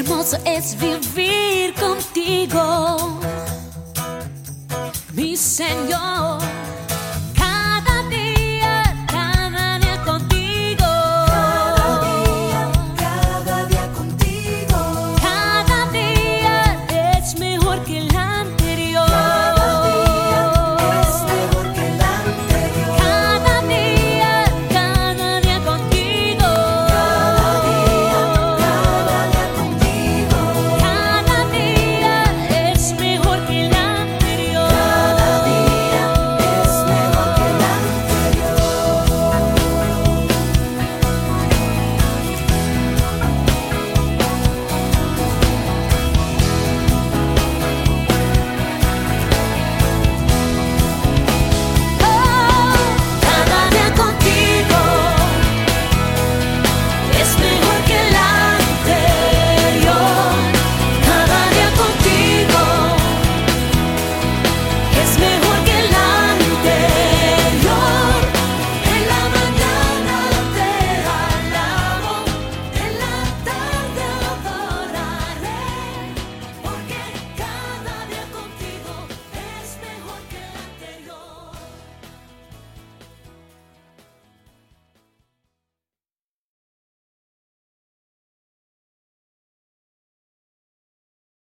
hermoso es vivir contigo, mi Señor.